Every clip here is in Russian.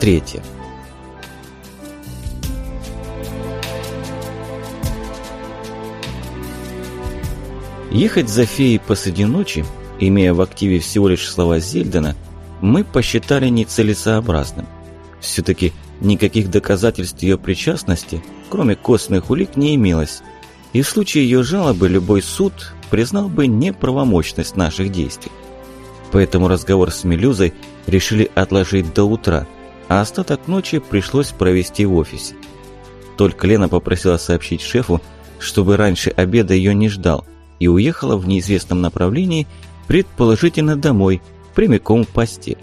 Третья Ехать за феей посреди ночи, имея в активе всего лишь слова Зельдена, мы посчитали нецелесообразным. Все-таки никаких доказательств ее причастности, кроме костных улик, не имелось, и в случае ее жалобы любой суд признал бы неправомощность наших действий. Поэтому разговор с Мелюзой решили отложить до утра, а остаток ночи пришлось провести в офисе. Только Лена попросила сообщить шефу, чтобы раньше обеда ее не ждал, и уехала в неизвестном направлении, предположительно домой, прямиком в постель.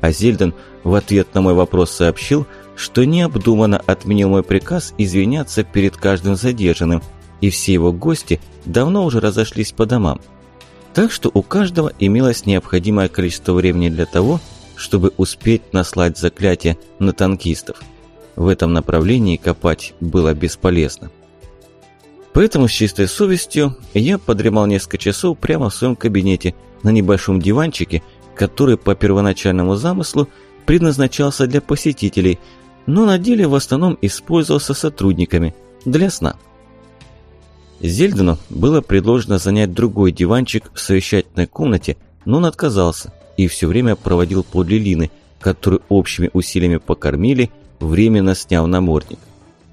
А Зельден в ответ на мой вопрос сообщил, что необдуманно отменил мой приказ извиняться перед каждым задержанным, и все его гости давно уже разошлись по домам. Так что у каждого имелось необходимое количество времени для того, чтобы успеть наслать заклятие на танкистов. В этом направлении копать было бесполезно. Поэтому с чистой совестью я подремал несколько часов прямо в своем кабинете на небольшом диванчике, который по первоначальному замыслу предназначался для посетителей, но на деле в основном использовался сотрудниками для сна. Зельдену было предложено занять другой диванчик в совещательной комнате, но он отказался и все время проводил подле Лины, которую общими усилиями покормили, временно сняв намордник.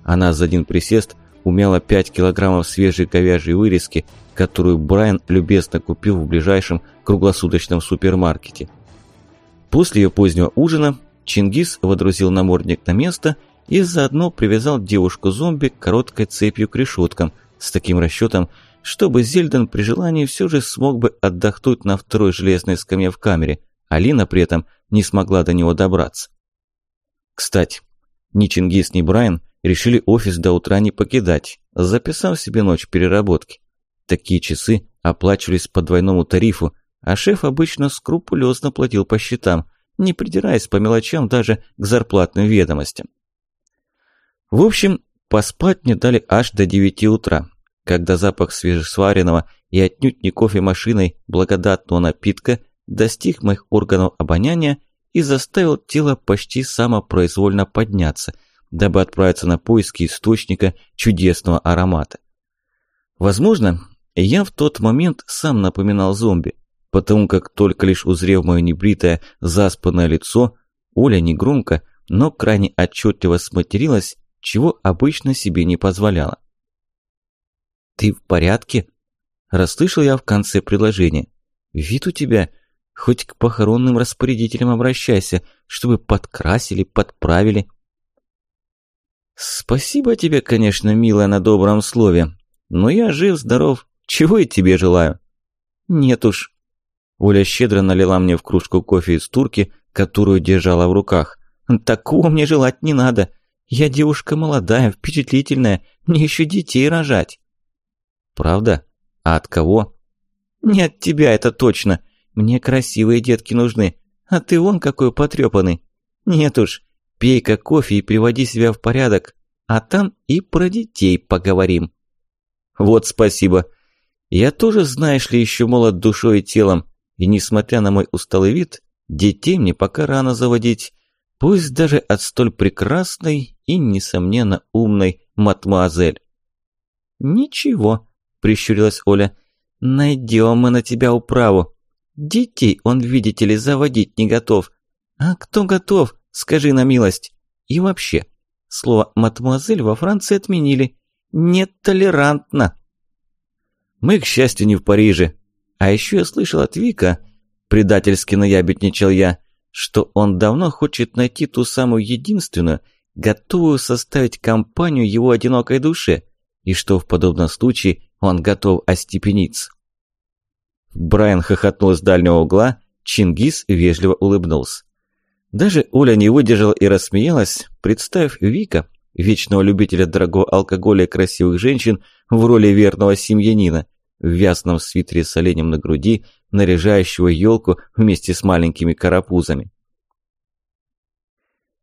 Она за один присест умяла 5 килограммов свежей говяжьей вырезки, которую Брайан любезно купил в ближайшем круглосуточном супермаркете. После ее позднего ужина Чингис водрузил намордник на место и заодно привязал девушку-зомби короткой цепью к решеткам, с таким расчетом, чтобы Зельден при желании все же смог бы отдохнуть на второй железной скамье в камере, а Лина при этом не смогла до него добраться. Кстати, ни Чингис, ни Брайан решили офис до утра не покидать, записав себе ночь переработки. Такие часы оплачивались по двойному тарифу, а шеф обычно скрупулезно платил по счетам, не придираясь по мелочам даже к зарплатным ведомостям. В общем, поспать мне дали аж до 9 утра, когда запах свежесваренного и отнюдь не кофемашиной благодатного напитка достиг моих органов обоняния и заставил тело почти самопроизвольно подняться – дабы отправиться на поиски источника чудесного аромата. Возможно, я в тот момент сам напоминал зомби, потому как только лишь узрев мое небритое, заспанное лицо, Оля негромко, но крайне отчетливо сматерилась, чего обычно себе не позволяла. «Ты в порядке?» – расслышал я в конце предложения. «Вид у тебя, хоть к похоронным распорядителям обращайся, чтобы подкрасили, подправили». «Спасибо тебе, конечно, милая, на добром слове. Но я жив-здоров. Чего я тебе желаю?» «Нет уж». Оля щедро налила мне в кружку кофе из турки, которую держала в руках. «Такого мне желать не надо. Я девушка молодая, впечатлительная, мне еще детей рожать». «Правда? А от кого?» «Не от тебя, это точно. Мне красивые детки нужны. А ты вон какой потрепанный. Нет уж, Пей-ка кофе и приводи себя в порядок, а там и про детей поговорим. Вот спасибо. Я тоже, знаешь ли, еще молод душой и телом, и несмотря на мой усталый вид, детей мне пока рано заводить, пусть даже от столь прекрасной и, несомненно, умной матмуазель. «Ничего», – прищурилась Оля, – «найдем мы на тебя управу. Детей он, видите ли, заводить не готов. А кто готов, Скажи на милость. И вообще, слово «мадемуазель» во Франции отменили. Нетолерантно. Мы, к счастью, не в Париже. А еще я слышал от Вика, предательски наябедничал я, что он давно хочет найти ту самую единственную, готовую составить компанию его одинокой душе, и что в подобном случае он готов остепениться. Брайан хохотнул с дальнего угла, Чингис вежливо улыбнулся. Даже Оля не выдержала и рассмеялась, представив Вика, вечного любителя дорогого алкоголя и красивых женщин, в роли верного семьянина, в вязаном свитере с оленем на груди, наряжающего елку вместе с маленькими карапузами.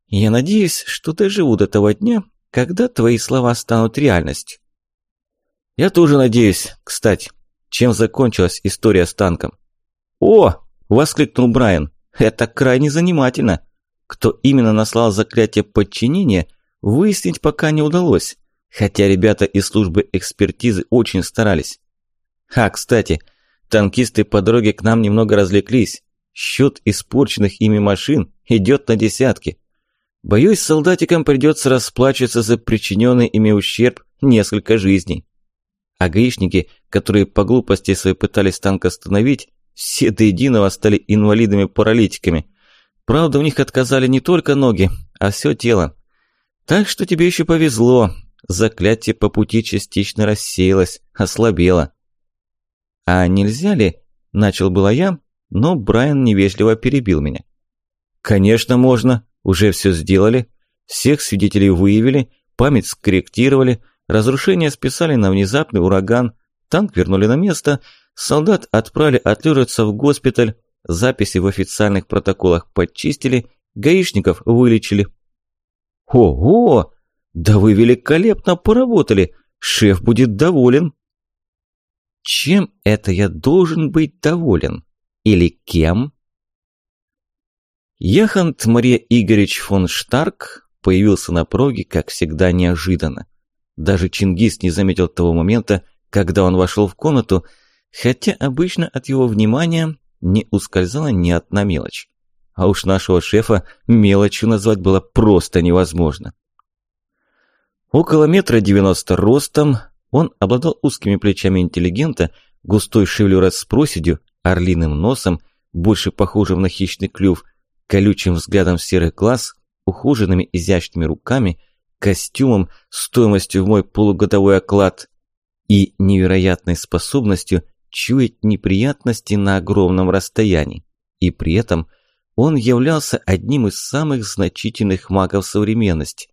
«Я надеюсь, что доживу до того дня, когда твои слова станут реальностью». «Я тоже надеюсь. Кстати, чем закончилась история с танком?» «О!» – воскликнул Брайан. Это крайне занимательно. кто именно наслал заклятие подчинения, выяснить пока не удалось, хотя ребята из службы экспертизы очень старались. А, кстати, танкисты по дороге к нам немного развлеклись. Счет испорченных ими машин идет на десятки. Боюсь, солдатикам придется расплачиваться за причиненный ими ущерб несколько жизней. А гаишники, которые по глупости своей пытались танк остановить, все до единого стали инвалидами-паралитиками. Правда, у них отказали не только ноги, а все тело. Так что тебе еще повезло. Заклятие по пути частично рассеялось, ослабело. А нельзя ли, начал было я, но Брайан невежливо перебил меня. Конечно, можно, уже все сделали. Всех свидетелей выявили, память скорректировали, разрушения списали на внезапный ураган, танк вернули на место, солдат отправили отлеживаться в госпиталь, записи в официальных протоколах подчистили, гаишников вылечили. Ого! Да вы великолепно поработали! Шеф будет доволен. Чем это я должен быть доволен? Или кем? Яхант Мария Игоревич фон Штарк появился на проге, как всегда, неожиданно. Даже Чингис не заметил того момента, когда он вошел в комнату, хотя обычно от его внимания не ускользала ни одна мелочь. А уж нашего шефа мелочью назвать было просто невозможно. Около метра девяносто ростом, он обладал узкими плечами интеллигента, густой шевелюрой с проседью, орлиным носом, больше похожим на хищный клюв – колючим взглядом серых глаз, ухоженными изящными руками, костюмом стоимостью в мой полугодовой оклад и невероятной способностью чуять неприятности на огромном расстоянии. И при этом он являлся одним из самых значительных магов современности,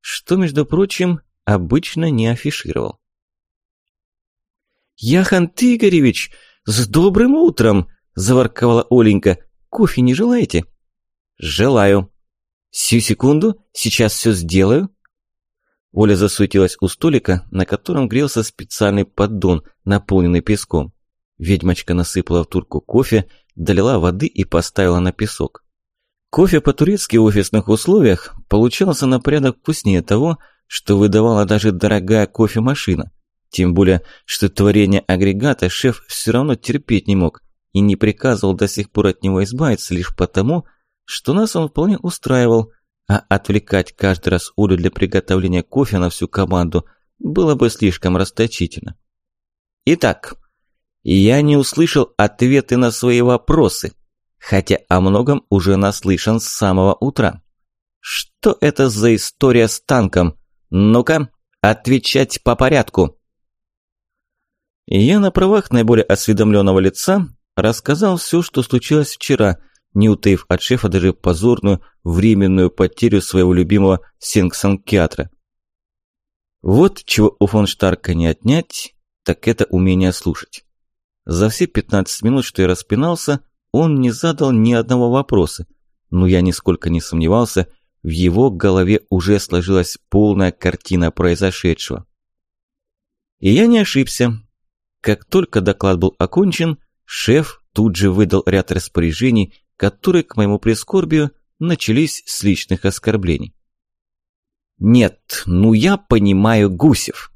что, между прочим, обычно не афишировал. «Яхан Игоревич, с добрым утром!» – заворковала Оленька. «Кофе не желаете?» «Желаю». «Сию секунду, сейчас все сделаю». Оля засуетилась у столика, на котором грелся специальный поддон, наполненный песком. Ведьмочка насыпала в турку кофе, долила воды и поставила на песок. Кофе по-турецки в офисных условиях получался на порядок вкуснее того, что выдавала даже дорогая кофемашина. Тем более, что творение агрегата шеф все равно терпеть не мог и не приказывал до сих пор от него избавиться лишь потому, что нас он вполне устраивал, а отвлекать каждый раз Олю для приготовления кофе на всю команду было бы слишком расточительно. Итак, я не услышал ответы на свои вопросы, хотя о многом уже наслышан с самого утра. Что это за история с танком? Ну-ка, отвечать по порядку. Я на правах наиболее осведомленного лица рассказал все, что случилось вчера – не утаив от шефа даже позорную временную потерю своего любимого синксанкиатра. Вот чего у фон Штарка не отнять, так это умение слушать. За все 15 минут, что я распинался, он не задал ни одного вопроса, но я нисколько не сомневался, в его голове уже сложилась полная картина произошедшего. И я не ошибся. Как только доклад был окончен, шеф тут же выдал ряд распоряжений, которые, к моему прискорбию, начались с личных оскорблений. Нет, ну я понимаю Гусев.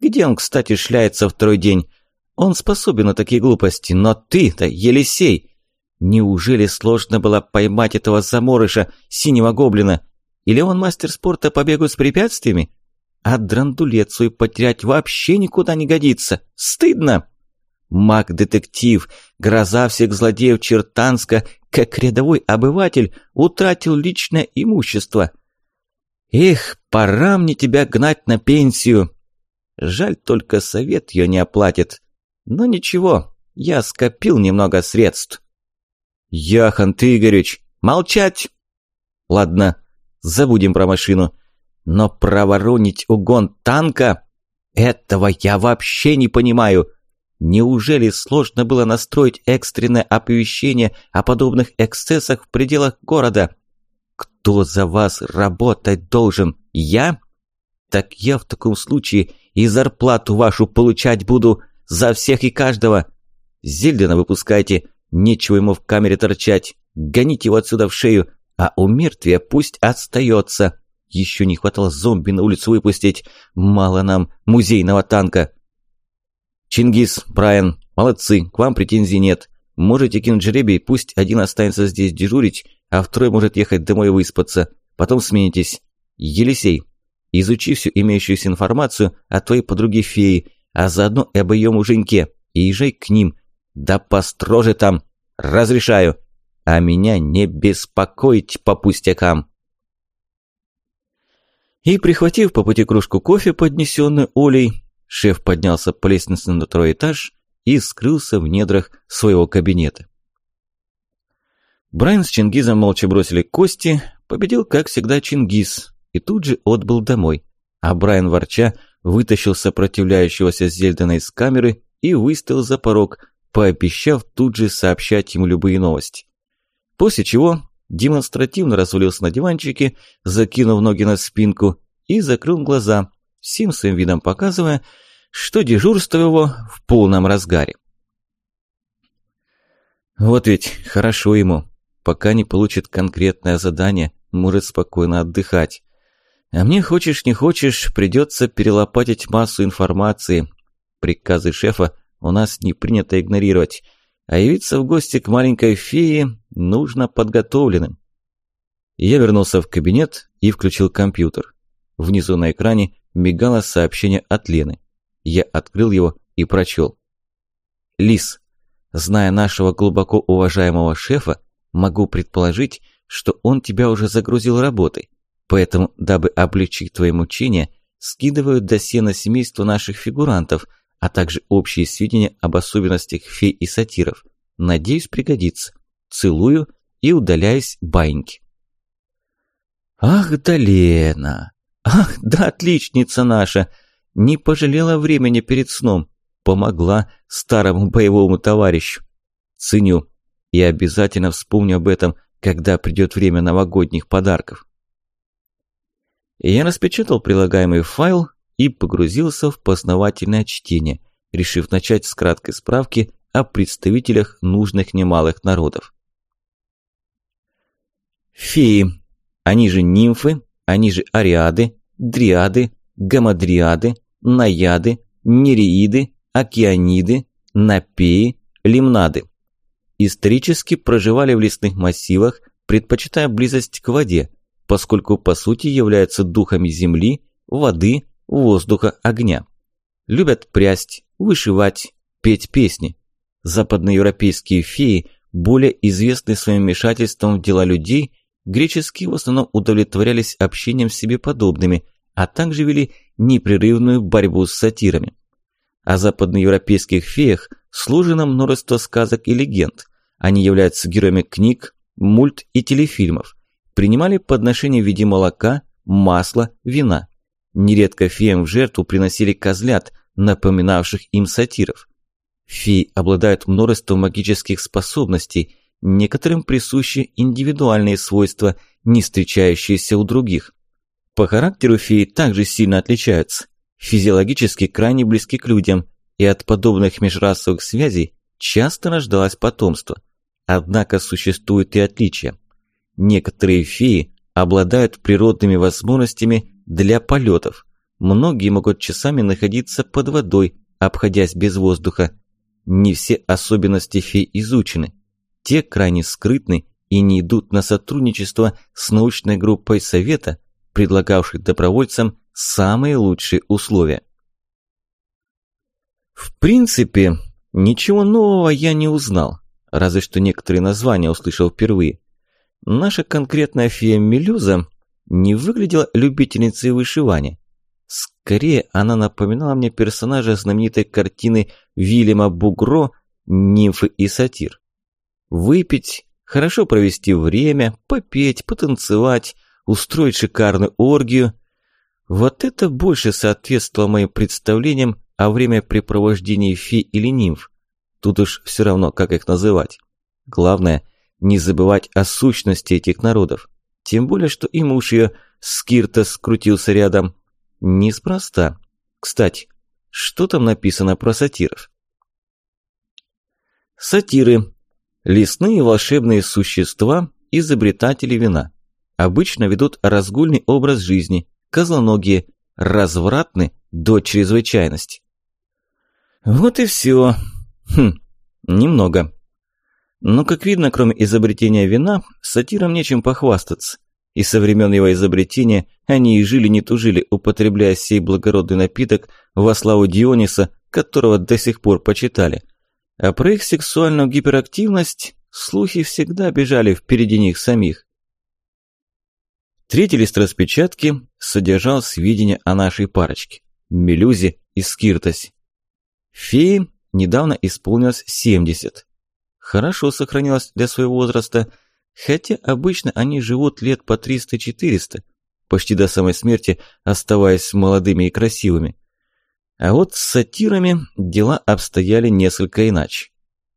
Где он, кстати, шляется второй день? Он способен на такие глупости, но ты-то, Елисей, неужели сложно было поймать этого заморыша, синего гоблина? Или он мастер спорта по бегу с препятствиями? А драндулет свой потерять вообще никуда не годится. Стыдно! Маг-детектив, гроза всех злодеев Чертанска, как рядовой обыватель, утратил личное имущество. Эх, пора мне тебя гнать на пенсию. Жаль, только совет ее не оплатит. Но ничего, я скопил немного средств. Яхан Игоревич, молчать! Ладно, забудем про машину. Но проворонить угон танка? Этого я вообще не понимаю. Неужели сложно было настроить экстренное оповещение о подобных эксцессах в пределах города? Кто за вас работать должен? Я? Так я в таком случае и зарплату вашу получать буду за всех и каждого. Зельдена выпускайте, нечего ему в камере торчать. Гоните его отсюда в шею, а у мертвия пусть остается. Еще не хватало зомби на улицу выпустить. Мало нам музейного танка. Чингис, Брайан, молодцы, к вам претензий нет. Можете кинуть жребий, пусть один останется здесь дежурить, а второй может ехать домой выспаться. Потом сменитесь. Елисей, изучи всю имеющуюся информацию о твоей подруге феи, а заодно и об ее муженьке, и езжай к ним. Да построже там. Разрешаю. А меня не беспокоить по пустякам. И, прихватив по пути кружку кофе, поднесенную Олей, шеф поднялся по лестнице на второй этаж и скрылся в недрах своего кабинета. Брайан с Чингизом молча бросили кости, победил, как всегда, Чингиз, и тут же отбыл домой, а Брайан ворча вытащил сопротивляющегося Зельдена из камеры и выставил за порог, пообещав тут же сообщать ему любые новости. После чего демонстративно развалился на диванчике, закинув ноги на спинку и закрыл глаза, всем своим видом показывая, что дежурство его в полном разгаре. Вот ведь хорошо ему, пока не получит конкретное задание, может спокойно отдыхать. А мне, хочешь не хочешь, придется перелопатить массу информации. Приказы шефа у нас не принято игнорировать, а явиться в гости к маленькой фее нужно подготовленным. Я вернулся в кабинет и включил компьютер. Внизу на экране мигало сообщение от Лены. Я открыл его и прочел. «Лис, зная нашего глубоко уважаемого шефа, могу предположить, что он тебя уже загрузил работой. Поэтому, дабы облегчить твои мучения, скидываю досье на семейство наших фигурантов, а также общие сведения об особенностях фей и сатиров. Надеюсь, пригодится. Целую и удаляюсь баньки. Ах да Лена! Ах да отличница наша! Не пожалела времени перед сном. Помогла старому боевому товарищу. Ценю. И обязательно вспомню об этом, когда придет время новогодних подарков. Я распечатал прилагаемый файл и погрузился в познавательное чтение, решив начать с краткой справки о представителях нужных немалых народов. Феи, они же нимфы, они же ариады, дриады, гамадриады, наяды, нереиды, океаниды, напеи, лимнады. Исторически проживали в лесных массивах, предпочитая близость к воде, поскольку по сути являются духами земли, воды, воздуха, огня. Любят прясть, вышивать, петь песни. Западноевропейские феи более известны своим вмешательством в дела людей, греческие в основном удовлетворялись общением с себе подобными, а также вели непрерывную борьбу с сатирами. О западноевропейских феях сложено множество сказок и легенд. Они являются героями книг, мульт и телефильмов принимали подношения в виде молока, масла, вина. Нередко феям в жертву приносили козлят, напоминавших им сатиров. Феи обладают множеством магических способностей, некоторым присущи индивидуальные свойства, не встречающиеся у других. По характеру феи также сильно отличаются. Физиологически крайне близки к людям, и от подобных межрасовых связей часто рождалось потомство. Однако существуют и отличия. Некоторые феи обладают природными возможностями для полетов. Многие могут часами находиться под водой, обходясь без воздуха. Не все особенности фей изучены. Те крайне скрытны и не идут на сотрудничество с научной группой совета, предлагавшей добровольцам самые лучшие условия. В принципе, ничего нового я не узнал, разве что некоторые названия услышал впервые. Наша конкретная фея Мелюза не выглядела любительницей вышивания. Скорее, она напоминала мне персонажа знаменитой картины Вильяма Бугро «Нимфы и сатир». Выпить, хорошо провести время, попеть, потанцевать, устроить шикарную оргию. Вот это больше соответствовало моим представлениям о времяпрепровождении фей или нимф. Тут уж все равно, как их называть. Главное – не забывать о сущности этих народов. Тем более, что и муж ее, Скиртос, скрутился рядом. Неспроста. Кстати, что там написано про сатиров? Сатиры – лесные волшебные существа, изобретатели вина. Обычно ведут разгульный образ жизни, козлоногие, развратны до чрезвычайности. Вот и все. Хм, немного. Но, как видно, кроме изобретения вина, сатирам нечем похвастаться. И со времен его изобретения они и жили не тужили, употребляя сей благородный напиток во славу Диониса, которого до сих пор почитали. А про их сексуальную гиперактивность слухи всегда бежали впереди них самих. Третий лист распечатки содержал сведения о нашей парочке – Мелюзе и Скиртосе. Фее недавно исполнилось 70. Хорошо сохранилась для своего возраста, хотя обычно они живут лет по 300-400, почти до самой смерти оставаясь молодыми и красивыми. А вот с сатирами дела обстояли несколько иначе.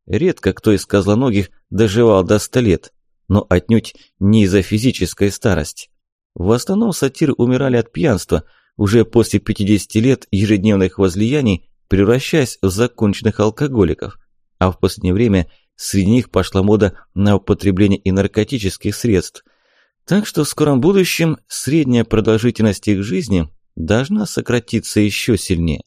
Редко кто из козлоногих доживал до 100 лет, но отнюдь не из-за физической старости. В основном сатиры умирали от пьянства, уже после 50 лет ежедневных возлияний, превращаясь в законченных алкоголиков, а в последнее время среди них пошла мода на употребление и наркотических средств. Так что в скором будущем средняя продолжительность их жизни должна сократиться еще сильнее.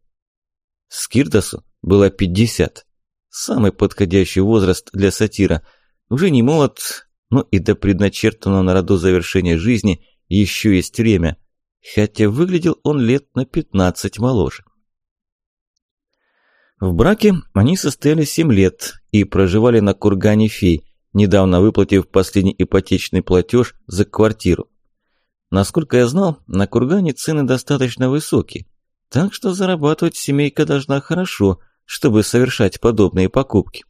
Скирдосу было 50. Самый подходящий возраст для сатира. Уже не молод, но и до предначертанного на роду завершения жизни еще есть время, хотя выглядел он лет на 15 моложе. В браке они состояли 7 лет и проживали на кургане фей, недавно выплатив последний ипотечный платеж за квартиру. Насколько я знал, на кургане цены достаточно высокие, так что зарабатывать семейка должна хорошо, чтобы совершать подобные покупки.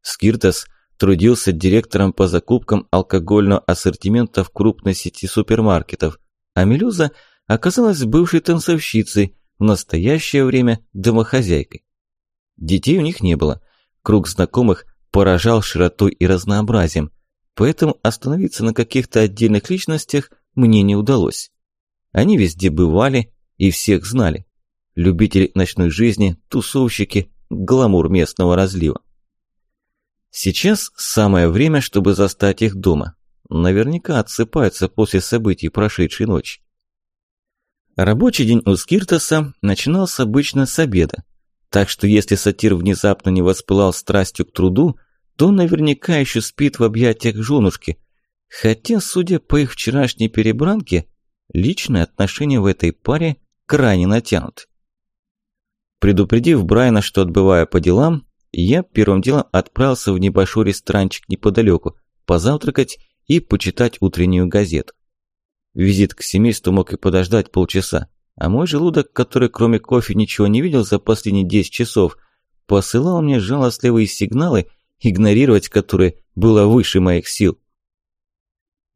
Скиртас – трудился директором по закупкам алкогольного ассортимента в крупной сети супермаркетов, а Мелюза оказалась бывшей танцовщицей, в настоящее время домохозяйкой. Детей у них не было, круг знакомых поражал широтой и разнообразием, поэтому остановиться на каких-то отдельных личностях мне не удалось. Они везде бывали и всех знали. Любители ночной жизни, тусовщики, гламур местного разлива. Сейчас самое время, чтобы застать их дома. Наверняка отсыпаются после событий прошедшей ночи. Рабочий день у Скиртоса начинался обычно с обеда, так что если сатир внезапно не воспылал страстью к труду, то наверняка еще спит в объятиях женушки, хотя, судя по их вчерашней перебранке, личные отношения в этой паре крайне натянуты. Предупредив Брайана, что отбывая по делам, я первым делом отправился в небольшой ресторанчик неподалеку, позавтракать и почитать утреннюю газету. Визит к семейству мог и подождать полчаса, а мой желудок, который кроме кофе ничего не видел за последние 10 часов, посылал мне жалостливые сигналы, игнорировать которые было выше моих сил.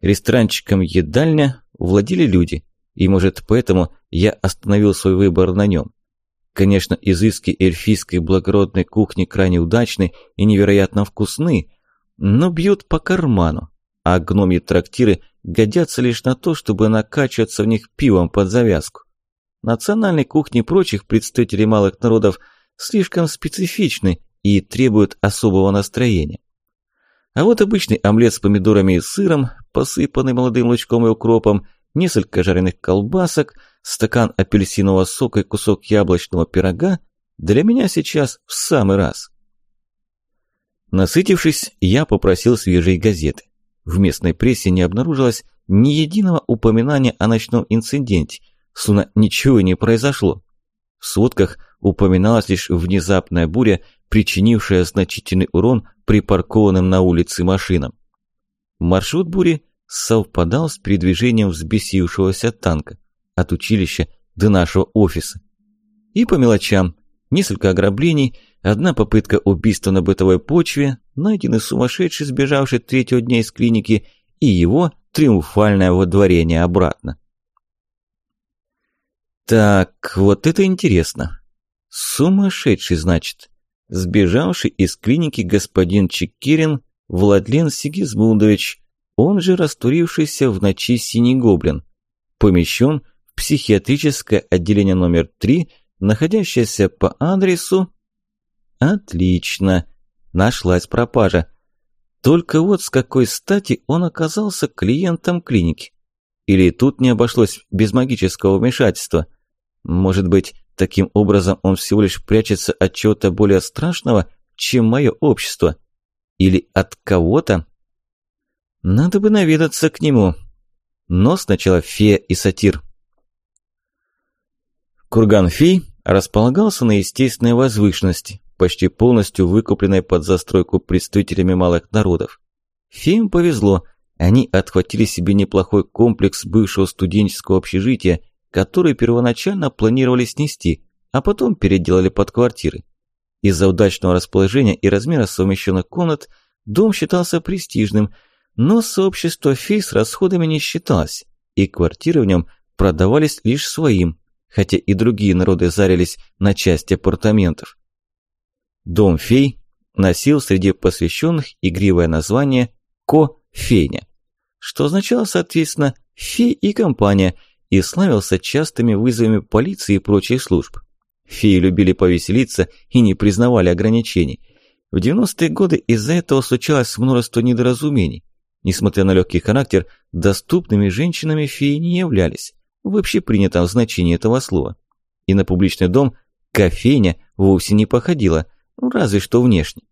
Ресторанчиком «Едальня» владели люди, и, может, поэтому я остановил свой выбор на нем. Конечно, изыски эльфийской благородной кухни крайне удачны и невероятно вкусны, но бьют по карману, а гномьи трактиры годятся лишь на то, чтобы накачиваться в них пивом под завязку. Национальной кухни прочих представителей малых народов слишком специфичны и требуют особого настроения. А вот обычный омлет с помидорами и сыром, посыпанный молодым лучком и укропом, несколько жареных колбасок – стакан апельсинового сока и кусок яблочного пирога для меня сейчас в самый раз. Насытившись, я попросил свежей газеты. В местной прессе не обнаружилось ни единого упоминания о ночном инциденте, словно ничего не произошло. В сводках упоминалась лишь внезапная буря, причинившая значительный урон припаркованным на улице машинам. Маршрут бури совпадал с передвижением взбесившегося танка от училища до нашего офиса. И по мелочам. Несколько ограблений, одна попытка убийства на бытовой почве, найденный сумасшедший, сбежавший третьего дня из клиники, и его триумфальное водворение обратно. Так, вот это интересно. Сумасшедший, значит. Сбежавший из клиники господин Чекирин Владлен Сигизмундович, он же растурившийся в ночи синий гоблин, помещен психиатрическое отделение номер 3, находящееся по адресу... Отлично. Нашлась пропажа. Только вот с какой стати он оказался клиентом клиники. Или тут не обошлось без магического вмешательства. Может быть, таким образом он всего лишь прячется от чего-то более страшного, чем мое общество? Или от кого-то? Надо бы наведаться к нему. Но сначала фея и сатир. Курган фей располагался на естественной возвышенности, почти полностью выкупленной под застройку представителями малых народов. Феям повезло, они отхватили себе неплохой комплекс бывшего студенческого общежития, который первоначально планировали снести, а потом переделали под квартиры. Из-за удачного расположения и размера совмещенных комнат дом считался престижным, но сообщество фей с расходами не считалось, и квартиры в нем продавались лишь своим, хотя и другие народы зарились на части апартаментов. Дом фей носил среди посвященных игривое название «Ко-фейня», что означало, соответственно, «фей и компания», и славился частыми вызовами полиции и прочих служб. Феи любили повеселиться и не признавали ограничений. В 90-е годы из-за этого случалось множество недоразумений. Несмотря на легкий характер, доступными женщинами феи не являлись, в общепринятом значении этого слова. И на публичный дом кофейня вовсе не походила, разве что внешне.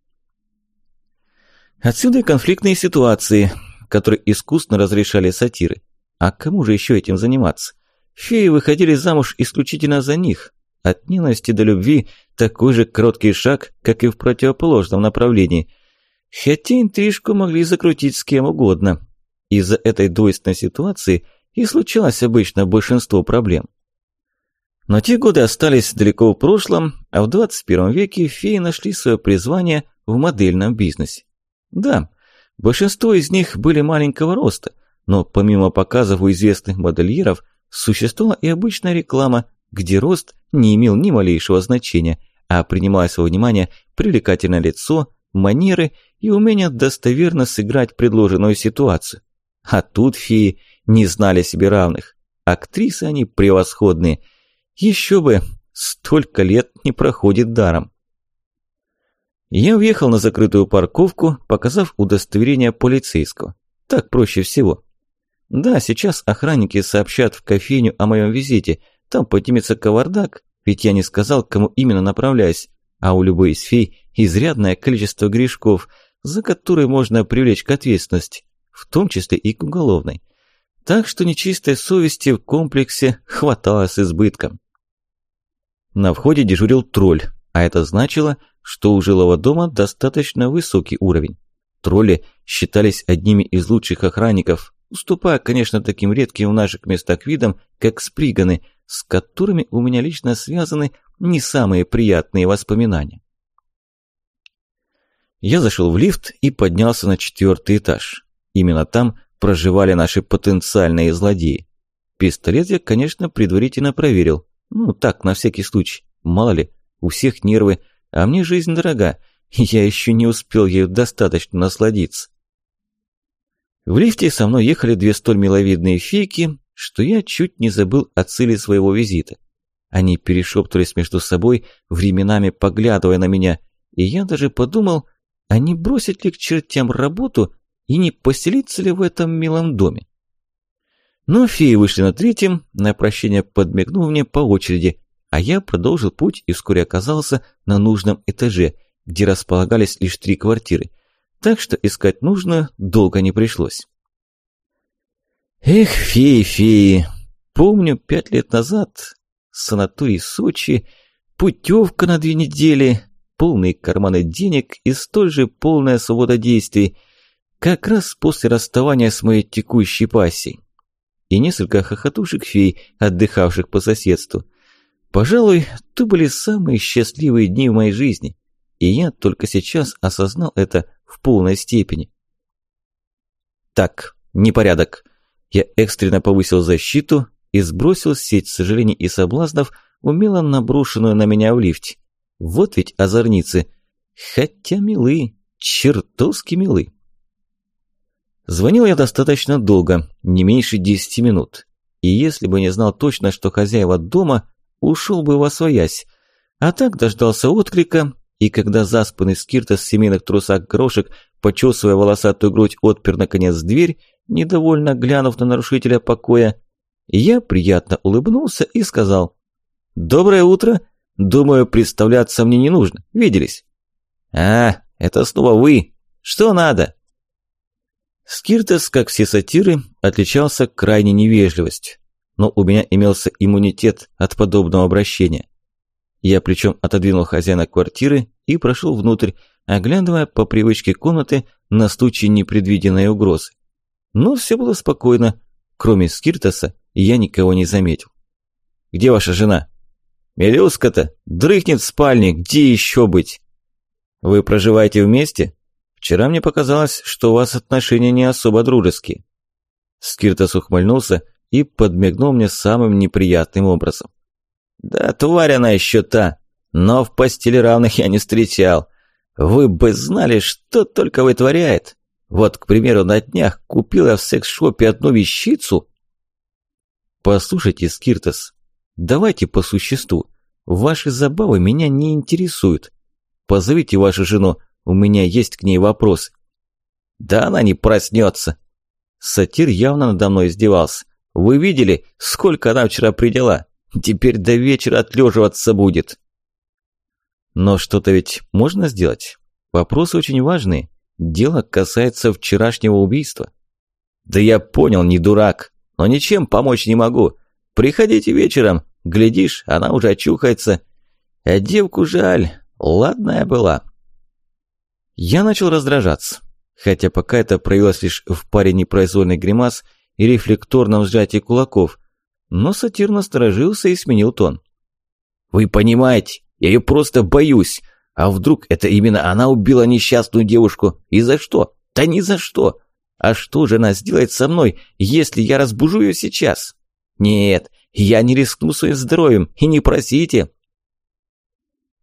Отсюда и конфликтные ситуации, которые искусно разрешали сатиры. А кому же еще этим заниматься? Феи выходили замуж исключительно за них. От ненависти до любви такой же короткий шаг, как и в противоположном направлении. Хотя интрижку могли закрутить с кем угодно. Из-за этой двойственной ситуации и случалось обычно большинство проблем. Но те годы остались далеко в прошлом, а в 21 веке феи нашли свое призвание в модельном бизнесе. Да, большинство из них были маленького роста, но помимо показов у известных модельеров, существовала и обычная реклама, где рост не имел ни малейшего значения, а принималось во внимание привлекательное лицо, манеры и умение достоверно сыграть предложенную ситуацию. А тут феи не знали себе равных. Актрисы они превосходные – еще бы, столько лет не проходит даром. Я въехал на закрытую парковку, показав удостоверение полицейского. Так проще всего. Да, сейчас охранники сообщат в кофейню о моем визите. Там поднимется кавардак, ведь я не сказал, к кому именно направляюсь. А у любой из фей изрядное количество грешков, за которые можно привлечь к ответственности, в том числе и к уголовной. Так что нечистой совести в комплексе хватало с избытком. На входе дежурил тролль, а это значило, что у жилого дома достаточно высокий уровень. Тролли считались одними из лучших охранников, уступая, конечно, таким редким в наших местах видам, как сприганы, с которыми у меня лично связаны не самые приятные воспоминания. Я зашел в лифт и поднялся на четвертый этаж. Именно там проживали наши потенциальные злодеи. Пистолет я, конечно, предварительно проверил. Ну, так, на всякий случай. Мало ли, у всех нервы, а мне жизнь дорога. Я еще не успел ею достаточно насладиться. В лифте со мной ехали две столь миловидные фейки, что я чуть не забыл о цели своего визита. Они перешептывались между собой, временами поглядывая на меня, и я даже подумал, а не бросить ли к чертям работу и не поселиться ли в этом милом доме. Но феи вышли на третьем, на прощение подмигнув мне по очереди, а я продолжил путь и вскоре оказался на нужном этаже, где располагались лишь три квартиры, так что искать нужную долго не пришлось. Эх, феи, феи, помню пять лет назад санаторий Сочи, путевка на две недели, полные карманы денег и столь же полная свобода действий, как раз после расставания с моей текущей пассией и несколько хохотушек-фей, отдыхавших по соседству. Пожалуй, то были самые счастливые дни в моей жизни, и я только сейчас осознал это в полной степени. Так, непорядок. Я экстренно повысил защиту и сбросил сеть сожалений и соблазнов, умело наброшенную на меня в лифте. Вот ведь озорницы. Хотя милы, чертовски милы. Звонил я достаточно долго, не меньше десяти минут. И если бы не знал точно, что хозяева дома, ушел бы во своясь. А так дождался отклика и когда заспанный Скиртос в семейных трусах грошек, почесывая волосатую грудь, отпер наконец дверь, недовольно глянув на нарушителя покоя, я приятно улыбнулся и сказал «Доброе утро! Думаю, представляться мне не нужно. Виделись?» «А, это снова вы! Что надо?» Скиртес, как все сатиры, отличался крайней невежливостью, но у меня имелся иммунитет от подобного обращения. Я причем отодвинул хозяина квартиры и прошел внутрь, оглядывая по привычке комнаты на случай непредвиденной угрозы. Но все было спокойно, кроме Скиртоса я никого не заметил. «Где ваша жена?» «Мелюзка-то дрыхнет в спальне, где еще быть?» «Вы проживаете вместе?» Вчера мне показалось, что у вас отношения не особо дружеские». Скиртос ухмыльнулся и подмигнул мне самым неприятным образом. «Да тварь она еще та, но в постели равных я не встречал. Вы бы знали, что только вытворяет. Вот, к примеру, на днях купил я в секс-шопе одну вещицу». «Послушайте, Скиртос, давайте по существу. Ваши забавы меня не интересуют. Позовите вашу жену, у меня есть к ней вопрос. Да она не проснется. Сатир явно надо мной издевался. Вы видели, сколько она вчера придела? Теперь до вечера отлеживаться будет. Но что-то ведь можно сделать. Вопросы очень важные. Дело касается вчерашнего убийства. Да я понял, не дурак. Но ничем помочь не могу. Приходите вечером. Глядишь, она уже очухается. А девку жаль. Ладная была. Я начал раздражаться, хотя пока это проявилось лишь в паре непроизвольных гримас и рефлекторном сжатии кулаков, но сатир насторожился и сменил тон. «Вы понимаете, я ее просто боюсь. А вдруг это именно она убила несчастную девушку? И за что? Да ни за что. А что же она сделает со мной, если я разбужу ее сейчас? Нет, я не рискну своим здоровьем, и не просите».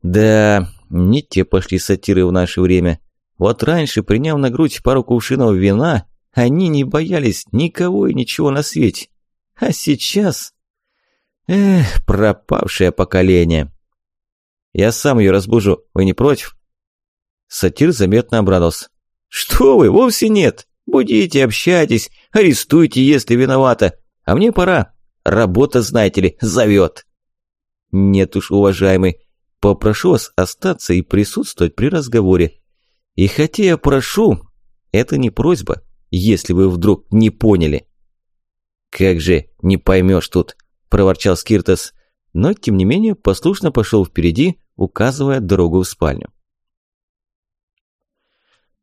Да, не те пошли сатиры в наше время. Вот раньше, приняв на грудь пару кувшинов вина, они не боялись никого и ничего на свете. А сейчас... Эх, пропавшее поколение. Я сам ее разбужу, вы не против? Сатир заметно обрадовался. Что вы, вовсе нет. Будите, общайтесь, арестуйте, если виновата. А мне пора. Работа, знаете ли, зовет. Нет уж, уважаемый, попрошу вас остаться и присутствовать при разговоре. И хотя я прошу, это не просьба, если вы вдруг не поняли. «Как же не поймешь тут», – проворчал Скиртос, но тем не менее послушно пошел впереди, указывая дорогу в спальню.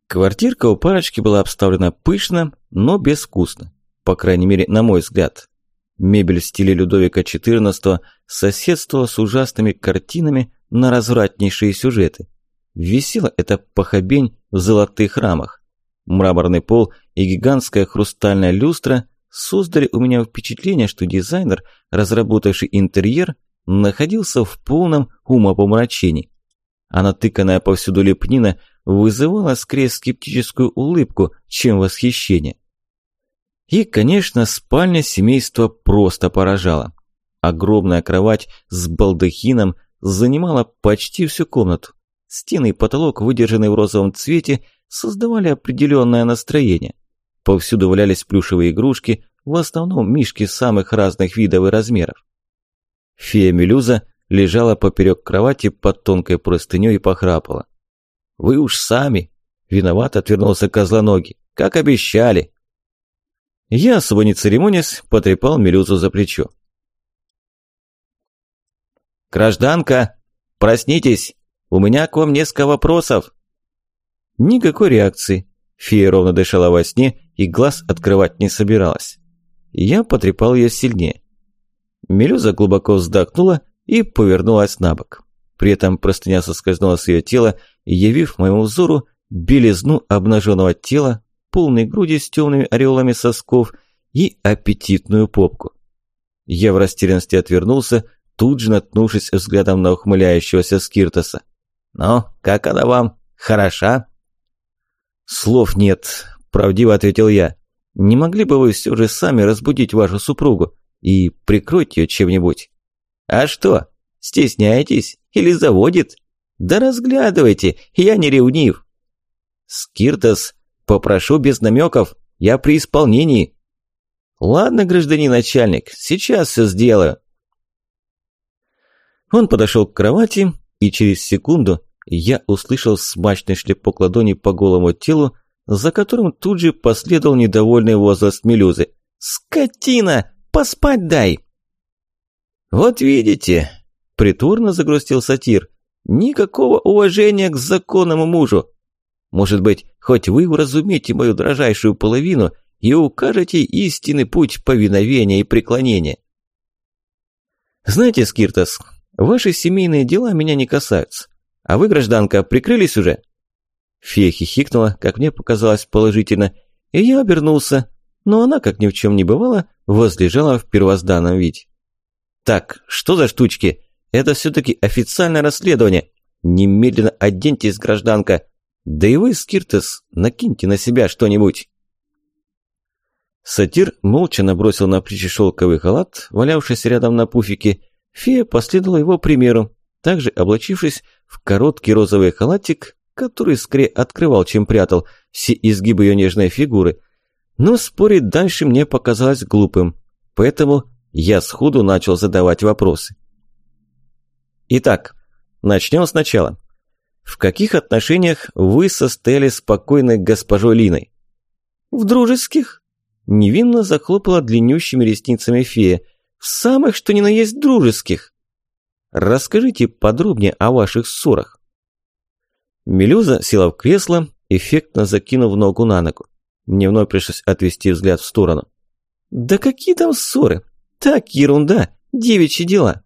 Квартирка у парочки была обставлена пышно, но безвкусно, по крайней мере, на мой взгляд. Мебель в стиле Людовика XIV соседствовала с ужасными картинами на развратнейшие сюжеты. Висела эта похабень в золотых рамах. Мраморный пол и гигантская хрустальная люстра создали у меня впечатление, что дизайнер, разработавший интерьер, находился в полном умопомрачении. А натыканная повсюду лепнина вызывала скорее скептическую улыбку, чем восхищение. И, конечно, спальня семейства просто поражала. Огромная кровать с балдахином занимала почти всю комнату. Стены и потолок, выдержанные в розовом цвете, создавали определенное настроение. Повсюду валялись плюшевые игрушки, в основном мишки самых разных видов и размеров. Фея Мелюза лежала поперек кровати под тонкой простыней и похрапала. «Вы уж сами!» – виноват отвернулся козлоногий. «Как обещали!» Я, особо не церемонясь, потрепал Мелюзу за плечо. «Гражданка, проснитесь!» У меня к вам несколько вопросов». Никакой реакции. Фея ровно дышала во сне и глаз открывать не собиралась. Я потрепал ее сильнее. Мелюза глубоко вздохнула и повернулась на бок. При этом простыня соскользнула с ее тела, явив моему взору белизну обнаженного тела, полной груди с темными ореолами сосков и аппетитную попку. Я в растерянности отвернулся, тут же наткнувшись взглядом на ухмыляющегося Скиртоса. «Ну, как она вам? Хороша?» «Слов нет», – правдиво ответил я. «Не могли бы вы все же сами разбудить вашу супругу и прикрыть ее чем-нибудь?» «А что, стесняетесь или заводит?» Да разглядывайте, я не ревнив. Скиртос, попрошу без намеков, я при исполнении. Ладно, гражданин начальник, сейчас все сделаю. Он подошел к кровати, и через секунду я услышал смачный шлепок ладони по голому телу, за которым тут же последовал недовольный возглас Мелюзы. «Скотина! Поспать дай!» «Вот видите!» – притворно загрустил сатир. «Никакого уважения к законному мужу! Может быть, хоть вы уразумите мою дрожайшую половину и укажете истинный путь повиновения и преклонения!» «Знаете, Скиртос, ваши семейные дела меня не касаются. А вы, гражданка, прикрылись уже?» Фея хихикнула, как мне показалось положительно, и я обернулся, но она, как ни в чем не бывало, возлежала в первозданном виде. «Так, что за штучки? Это все-таки официальное расследование. Немедленно оденьтесь, гражданка. Да и вы, Скиртес, накиньте на себя что-нибудь». Сатир молча набросил на плечи шелковый халат, валявшийся рядом на пуфике. Фея последовала его примеру, также облачившись в короткий розовый халатик, который скорее открывал, чем прятал все изгибы ее нежной фигуры. Но спорить дальше мне показалось глупым, поэтому я сходу начал задавать вопросы. Итак, начнем сначала. В каких отношениях вы состояли с покойной госпожой Линой? В дружеских. Невинно захлопала длиннющими ресницами фея. В самых, что ни на есть, дружеских. Расскажите подробнее о ваших ссорах. Мелюза села в кресло, эффектно закинув ногу на ногу. Мне вновь пришлось отвести взгляд в сторону. «Да какие там ссоры? Так, ерунда, девичьи дела».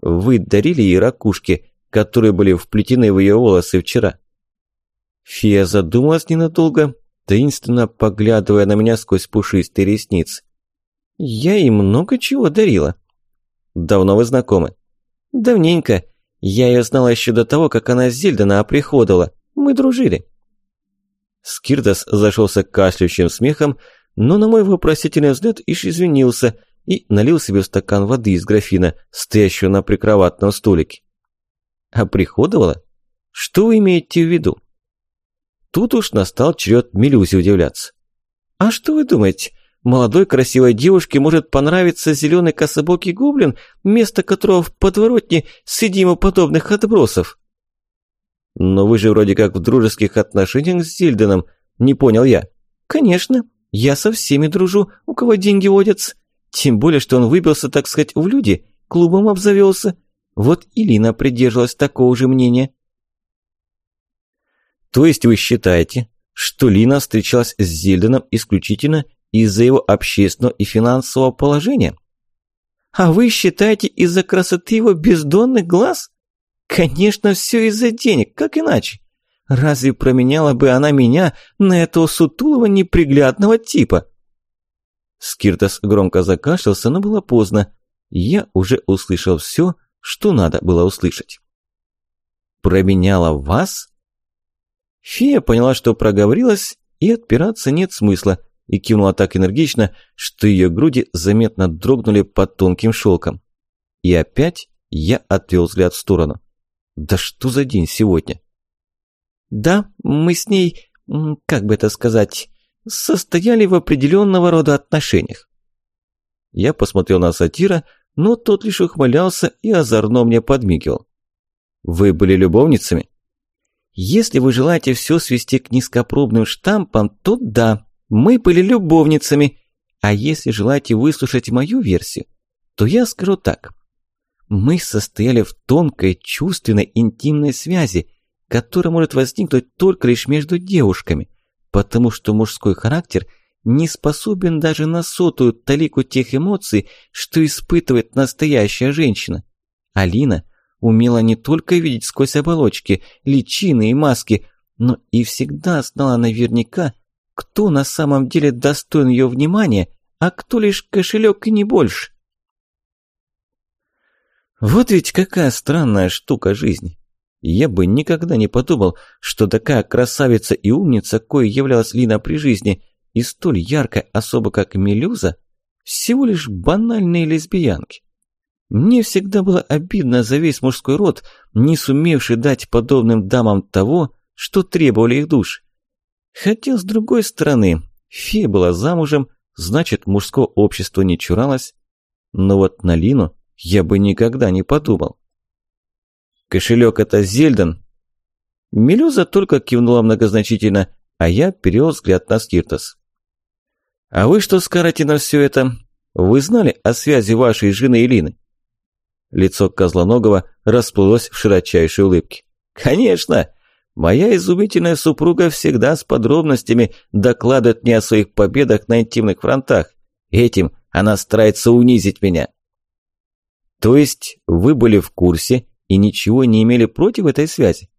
«Вы дарили ей ракушки, которые были вплетены в ее волосы вчера?» Фия задумалась ненадолго, таинственно поглядывая на меня сквозь пушистые ресницы. «Я ей много чего дарила». «Давно вы знакомы?» «Давненько. Я ее знала еще до того, как она с Зельдена оприходовала. Мы дружили». Скирдас зашелся кашляющим смехом, но на мой вопросительный взгляд ишь извинился и налил себе стакан воды из графина, стоящего на прикроватном столике. «Оприходовала? Что вы имеете в виду?» Тут уж настал черед Мелюзе удивляться. «А что вы думаете? Молодой красивой девушке может понравиться зеленый кособокий гоблин, место которого в подворотне среди подобных отбросов. Но вы же вроде как в дружеских отношениях с Зильденом, не понял я. Конечно, я со всеми дружу, у кого деньги водятся. Тем более, что он выбился, так сказать, в люди, клубом обзавелся. Вот и Лина придерживалась такого же мнения. То есть вы считаете, что Лина встречалась с Зильденом исключительно из-за его общественного и финансового положения? А вы считаете из-за красоты его бездонных глаз? Конечно, все из-за денег, как иначе? Разве променяла бы она меня на этого сутулого неприглядного типа? Скиртос громко закашлялся, но было поздно. Я уже услышал все, что надо было услышать. «Променяла вас?» Фея поняла, что проговорилась, и отпираться нет смысла, и кивнула так энергично, что ее груди заметно дрогнули под тонким шелком. И опять я отвел взгляд в сторону. Да что за день сегодня? Да, мы с ней, как бы это сказать, состояли в определенного рода отношениях. Я посмотрел на сатира, но тот лишь ухмылялся и озорно мне подмигивал. Вы были любовницами? Если вы желаете все свести к низкопробным штампам, то да, мы были любовницами. А если желаете выслушать мою версию, то я скажу так. Мы состояли в тонкой, чувственной, интимной связи, которая может возникнуть только лишь между девушками, потому что мужской характер не способен даже на сотую талику тех эмоций, что испытывает настоящая женщина. Алина умела не только видеть сквозь оболочки, личины и маски, но и всегда знала наверняка, кто на самом деле достоин ее внимания, а кто лишь кошелек и не больше. Вот ведь какая странная штука жизнь. Я бы никогда не подумал, что такая красавица и умница, кое являлась Лина при жизни, и столь яркая особа, как Мелюза, всего лишь банальные лесбиянки. Мне всегда было обидно за весь мужской род, не сумевший дать подобным дамам того, что требовали их душ. Хотя, с другой стороны, фея была замужем, значит, мужское общество не чуралось. Но вот на Лину я бы никогда не подумал. «Кошелек это Зельдан?» Мелюза только кивнула многозначительно, а я перевел взгляд на Скиртос. «А вы что скажете на все это? Вы знали о связи вашей жены Илины?» Лицо Козлоногова расплылось в широчайшей улыбке. «Конечно! Моя изумительная супруга всегда с подробностями докладывает мне о своих победах на интимных фронтах. Этим она старается унизить меня». «То есть вы были в курсе и ничего не имели против этой связи?»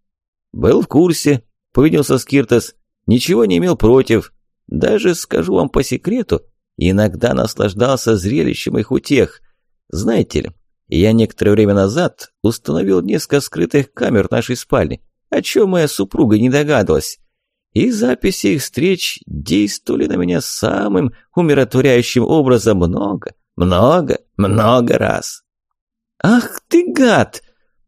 «Был в курсе», – повиделся Скиртос. «Ничего не имел против. Даже, скажу вам по секрету, иногда наслаждался зрелищем их утех. Знаете ли, я некоторое время назад установил несколько скрытых камер в нашей спальне, о чем моя супруга не догадывалась. И записи их встреч действовали на меня самым умиротворяющим образом много, много, много раз. «Ах ты гад!»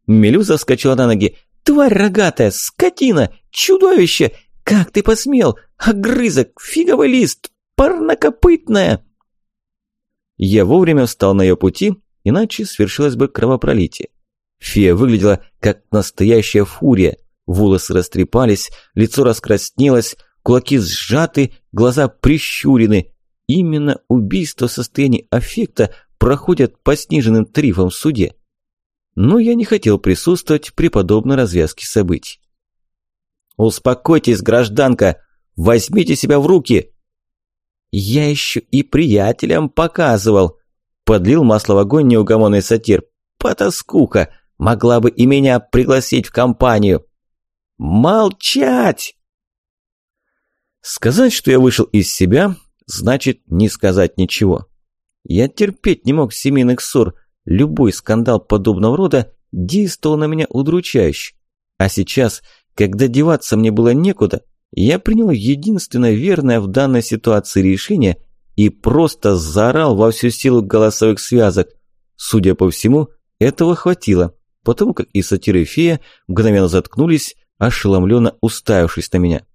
Мелю заскочила на ноги. «Тварь рогатая, скотина, чудовище! Как ты посмел? Огрызок, фиговый лист, парнокопытная!» Я вовремя встал на ее пути, иначе свершилось бы кровопролитие. Фея выглядела как настоящая фурия. Волосы растрепались, лицо раскраснелось, кулаки сжаты, глаза прищурены. Именно убийство в состоянии аффекта проходят по сниженным тарифам в суде но я не хотел присутствовать при подобной развязке событий. «Успокойтесь, гражданка! Возьмите себя в руки!» «Я еще и приятелям показывал!» Подлил масло в огонь неугомонный сатир. «Потаскуха! Могла бы и меня пригласить в компанию!» «Молчать!» Сказать, что я вышел из себя, значит не сказать ничего. Я терпеть не мог семейных ссор, Любой скандал подобного рода действовал на меня удручающе. А сейчас, когда деваться мне было некуда, я принял единственное верное в данной ситуации решение и просто заорал во всю силу голосовых связок. Судя по всему, этого хватило, потому как и сатир и фея мгновенно заткнулись, ошеломленно уставившись на меня.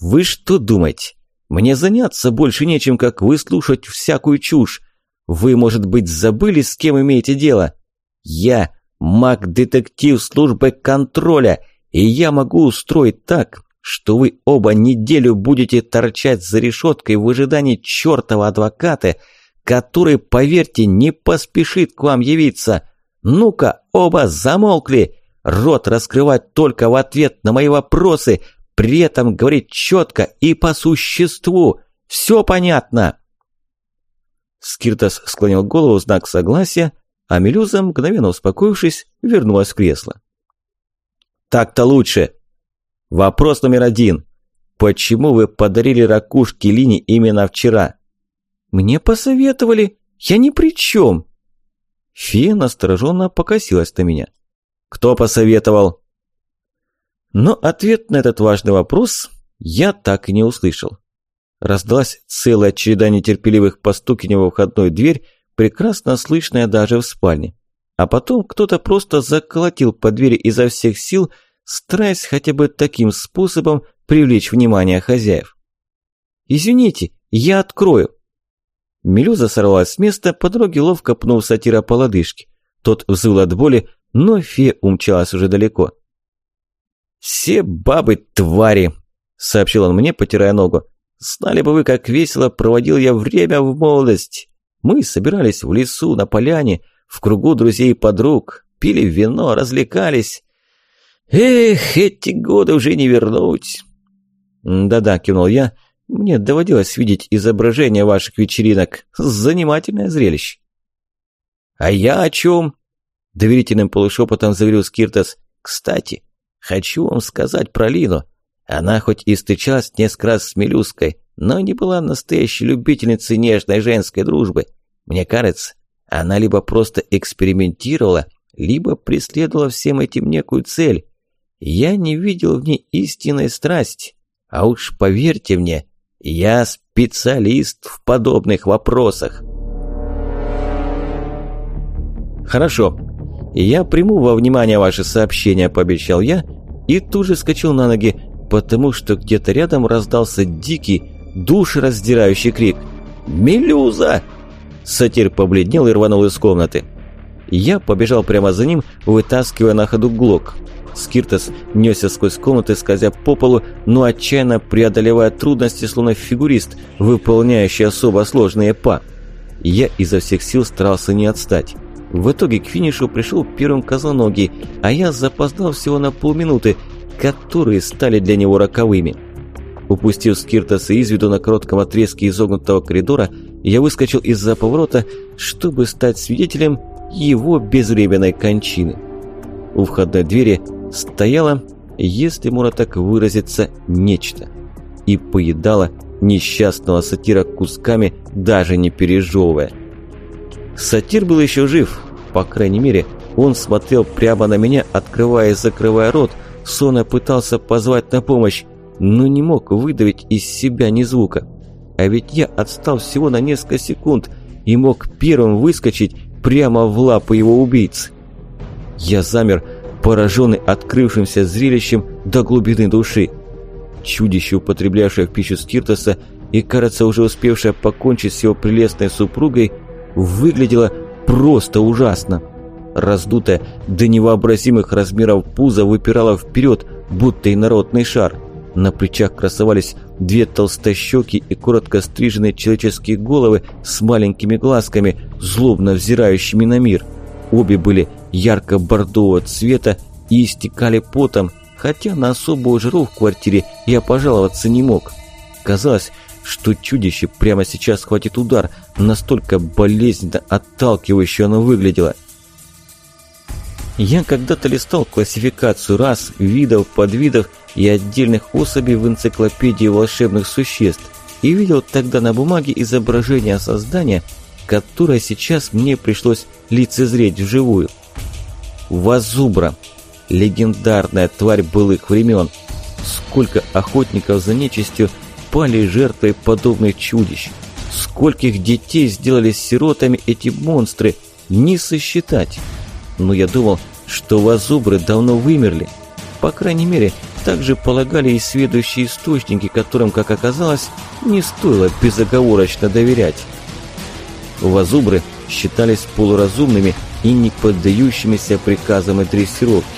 «Вы что думаете? Мне заняться больше нечем, как выслушать всякую чушь. Вы, может быть, забыли, с кем имеете дело? Я маг-детектив службы контроля, и я могу устроить так, что вы оба неделю будете торчать за решеткой в ожидании чертова адвоката, который, поверьте, не поспешит к вам явиться. Ну-ка, оба замолкли, рот раскрывать только в ответ на мои вопросы, при этом говорить четко и по существу. Все понятно?» Скиртос склонил голову в знак согласия, а Мелюза, мгновенно успокоившись, вернулась в кресло. «Так-то лучше. Вопрос номер один. Почему вы подарили ракушке Лине именно вчера?» «Мне посоветовали. Я ни при чем». Фея настороженно покосилась на меня. «Кто посоветовал?» Но ответ на этот важный вопрос я так и не услышал. Раздалась целая череда нетерпеливых постукиваний во входную дверь, прекрасно слышная даже в спальне. А потом кто-то просто заколотил по двери изо всех сил, стараясь хотя бы таким способом привлечь внимание хозяев. «Извините, я открою». Мелюза сорвалась с места, по дороге ловко пнув сатира по лодыжке. Тот взвыл от боли, но фея умчалась уже далеко. «Все бабы твари!» – сообщил он мне, потирая ногу. Знали бы вы, как весело проводил я время в молодости. Мы собирались в лесу, на поляне, в кругу друзей и подруг, пили вино, развлекались. Эх, эти годы уже не вернуть. Да-да, кивнул я, мне доводилось видеть изображение ваших вечеринок. Занимательное зрелище. А я о чем? Доверительным полушепотом заверил Скиртос. Кстати, хочу вам сказать про Лину. Она хоть и встречалась несколько раз с Мелюской, но не была настоящей любительницей нежной женской дружбы. Мне кажется, она либо просто экспериментировала, либо преследовала всем этим некую цель. Я не видел в ней истинной страсти. А уж поверьте мне, я специалист в подобных вопросах. «Хорошо. Я приму во внимание ваше сообщение», – пообещал я, и тут же скачал на ноги, потому что где-то рядом раздался дикий, душераздирающий крик. «Мелюза!» Сатир побледнел и рванул из комнаты. Я побежал прямо за ним, вытаскивая на ходу глок. Скиртос несся сквозь комнаты, скользя по полу, но отчаянно преодолевая трудности, словно фигурист, выполняющий особо сложные па. Я изо всех сил старался не отстать. В итоге к финишу пришел первым козлоногий, а я запоздал всего на полминуты, которые стали для него роковыми. Упустив Скиртоса из виду на коротком отрезке изогнутого коридора, я выскочил из-за поворота, чтобы стать свидетелем его безвременной кончины. У входной двери стояло, если можно так выразиться, нечто. И поедало несчастного сатира кусками, даже не пережевывая. Сатир был еще жив, по крайней мере, он смотрел прямо на меня, открывая и закрывая рот, сонно пытался позвать на помощь, но не мог выдавить из себя ни звука. А ведь я отстал всего на несколько секунд и мог первым выскочить прямо в лапы его убийцы. Я замер, пораженный открывшимся зрелищем до глубины души. Чудище, употреблявшее в пищу Скиртоса и, кажется, уже успевшее покончить с его прелестной супругой, выглядело просто ужасно. Раздутое до невообразимых размеров пузо выпирало вперед, будто инородный шар. На плечах красовались две толстощеки и коротко стриженные человеческие головы с маленькими глазками, злобно взирающими на мир. Обе были ярко-бордового цвета и истекали потом, хотя на особую жару в квартире я пожаловаться не мог. Казалось, что чудище прямо сейчас хватит удар, настолько болезненно отталкивающе оно выглядело. Я когда-то листал классификацию рас, видов, подвидов и отдельных особей в энциклопедии волшебных существ и видел тогда на бумаге изображение создания, которое сейчас мне пришлось лицезреть вживую. Вазубра. Легендарная тварь былых времен. Сколько охотников за нечистью пали жертвой подобных чудищ. Скольких детей сделали сиротами эти монстры, не сосчитать. Но я думал, что вазубры давно вымерли. По крайней мере, так же полагали и сведущие источники, которым, как оказалось, не стоило безоговорочно доверять. Вазубры считались полуразумными и не поддающимися приказам и дрессировке.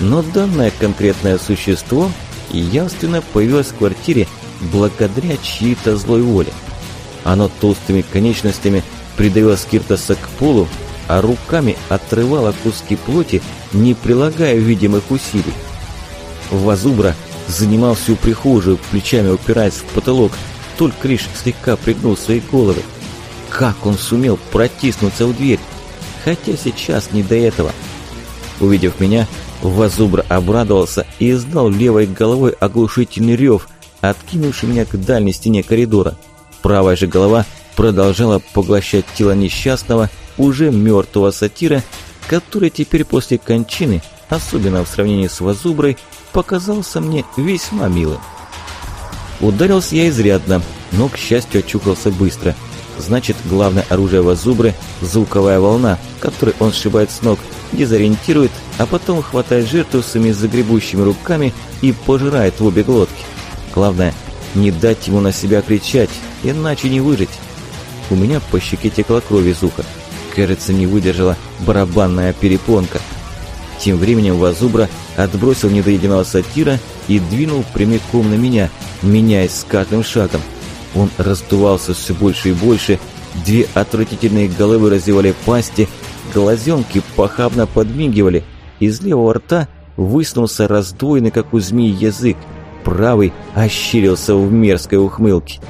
Но данное конкретное существо явственно появилось в квартире благодаря чьей-то злой воле. Оно толстыми конечностями придавило Скиртоса к полу, а руками отрывало куски плоти, не прилагая видимых усилий. Вазубра занимал всю прихожую, плечами упираясь в потолок, только лишь слегка пригнул свои головы. Как он сумел протиснуться в дверь? Хотя сейчас не до этого. Увидев меня, Вазубра обрадовался и издал левой головой оглушительный рев, откинувший меня к дальней стене коридора. Правая же голова продолжала поглощать тело несчастного, уже мертвого сатира, который теперь после кончины, особенно в сравнении с Вазуброй, показался мне весьма милым. Ударился я изрядно, но, к счастью, очухался быстро. Значит, главное оружие Вазубры – звуковая волна, которой он сшибает с ног, дезориентирует, а потом хватает жертву своими загребущими руками и пожирает в обе глотки. Главное, не дать ему на себя кричать, иначе не выжить. У меня по щеке текла кровь из уха. Кажется, не выдержала барабанная перепонка. Тем временем Вазубра отбросил недоеденного сатира и двинул прямиком на меня, меняясь с каждым шагом. Он раздувался все больше и больше, две отвратительные головы разевали пасти, глазенки похабно подмигивали, из левого рта высунулся раздвоенный, как у змеи, язык, правый ощерился в мерзкой ухмылке.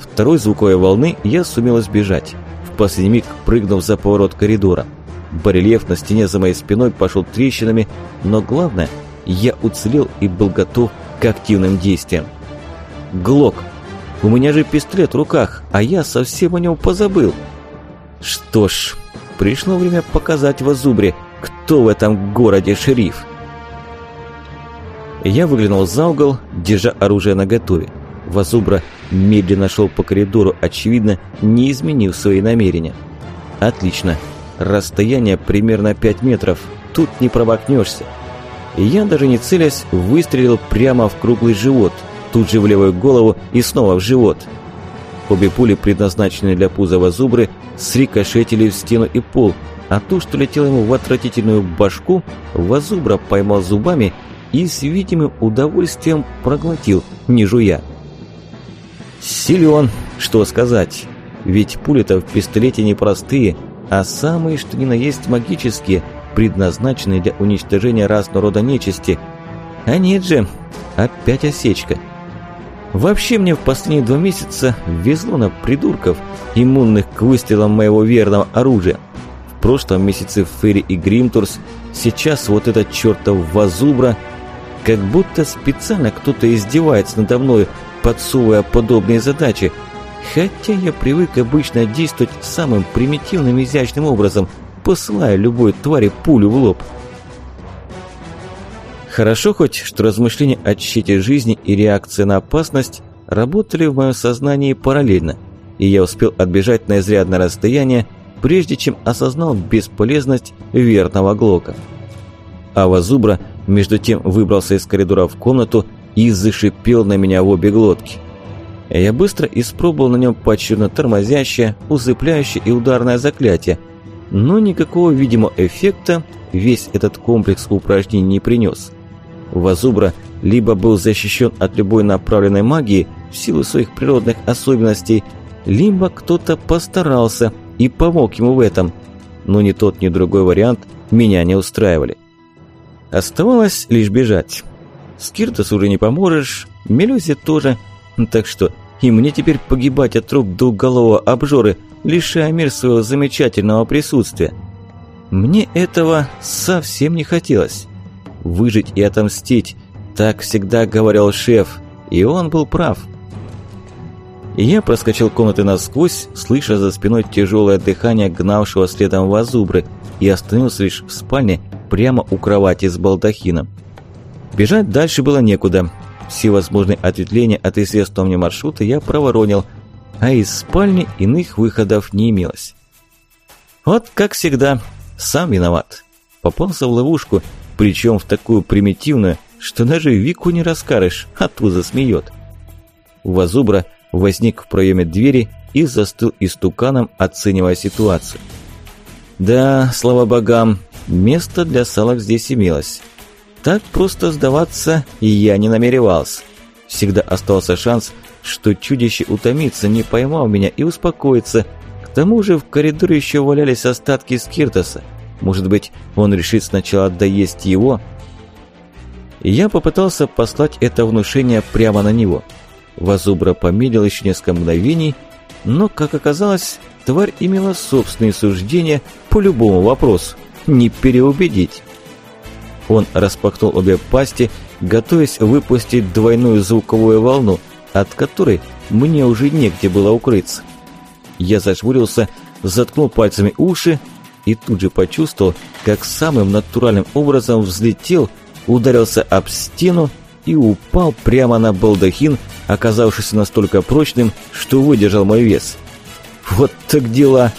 Второй звуковой волны я сумел избежать, в последний миг прыгнув за поворот коридора. Барельеф на стене за моей спиной пошел трещинами, но главное, я уцелел и был готов к активным действиям. Глок. У меня же пистолет в руках, а я совсем о нем позабыл. Что ж, пришло время показать Вазубре, кто в этом городе шериф. Я выглянул за угол, держа оружие наготове. Вазубра медленно шел по коридору, очевидно, не изменив свои намерения. Отлично. Расстояние примерно 5 метров. Тут не промахнешься. И я, даже не целясь, выстрелил прямо в круглый живот. Тут же в левую голову и снова в живот. Обе пули, предназначенные для пузова зубры, срикошетили в стену и пол, а ту, что летела ему в отвратительную башку, Вазубра поймал зубами и с видимым удовольствием проглотил, не жуя. Силен, что сказать. Ведь пули-то в пистолете непростые, а самые, что ни на есть магические, предназначенные для уничтожения разного рода нечисти. А нет же, опять осечка. Вообще мне в последние два месяца везло на придурков, иммунных к выстрелам моего верного оружия. В прошлом месяце Ферри и Гримтурс, сейчас вот этот чертов Вазубра. Как будто специально кто-то издевается надо мной, подсовывая подобные задачи. Хотя я привык обычно действовать самым примитивным изящным образом, посылая любой твари пулю в лоб. Хорошо хоть, что размышления о щите жизни и реакция на опасность работали в моем сознании параллельно, и я успел отбежать на изрядное расстояние, прежде чем осознал бесполезность верного глока. Ава Зубра между тем выбрался из коридора в комнату и зашипел на меня в обе глотки. Я быстро испробовал на нем поочередно тормозящее, усыпляющее и ударное заклятие, но никакого видимого эффекта весь этот комплекс упражнений не принес. Вазубра либо был защищен от любой направленной магии в силу своих природных особенностей, либо кто-то постарался и помог ему в этом, но ни тот, ни другой вариант меня не устраивали. Оставалось лишь бежать. Скиртос уже не поможешь, Мелюзе тоже. Так что и мне теперь погибать от рук двухголового обжоры, лишая мир своего замечательного присутствия. Мне этого совсем не хотелось. Выжить и отомстить, так всегда говорил шеф, и он был прав. Я проскочил комнаты насквозь, слыша за спиной тяжелое дыхание гнавшего следом Вазубры, и остановился лишь в спальне прямо у кровати с балдахином. Бежать дальше было некуда. Все возможные ответвления от известного мне маршрута я проворонил, а из спальни иных выходов не имелось. Вот как всегда, сам виноват. Попался в ловушку, причем в такую примитивную, что даже Вику не раскарышь, а ту засмеет. Вазубра возник в проеме двери и застыл истуканом, оценивая ситуацию. Да, слава богам, место для салок здесь имелось. Так просто сдаваться я не намеревался. Всегда оставался шанс, что чудище утомится, не поймал меня и успокоится. К тому же в коридоре еще валялись остатки скиртоса. Может быть, он решит сначала доесть его? Я попытался послать это внушение прямо на него. Вазубра помедлил еще несколько мгновений, но, как оказалось, тварь имела собственные суждения по любому вопросу. Не переубедить. Он распахнул обе пасти, готовясь выпустить двойную звуковую волну, от которой мне уже негде было укрыться. Я зажмурился, заткнул пальцами уши и тут же почувствовал, как самым натуральным образом взлетел, ударился об стену и упал прямо на балдахин, оказавшийся настолько прочным, что выдержал мой вес. Вот так дела!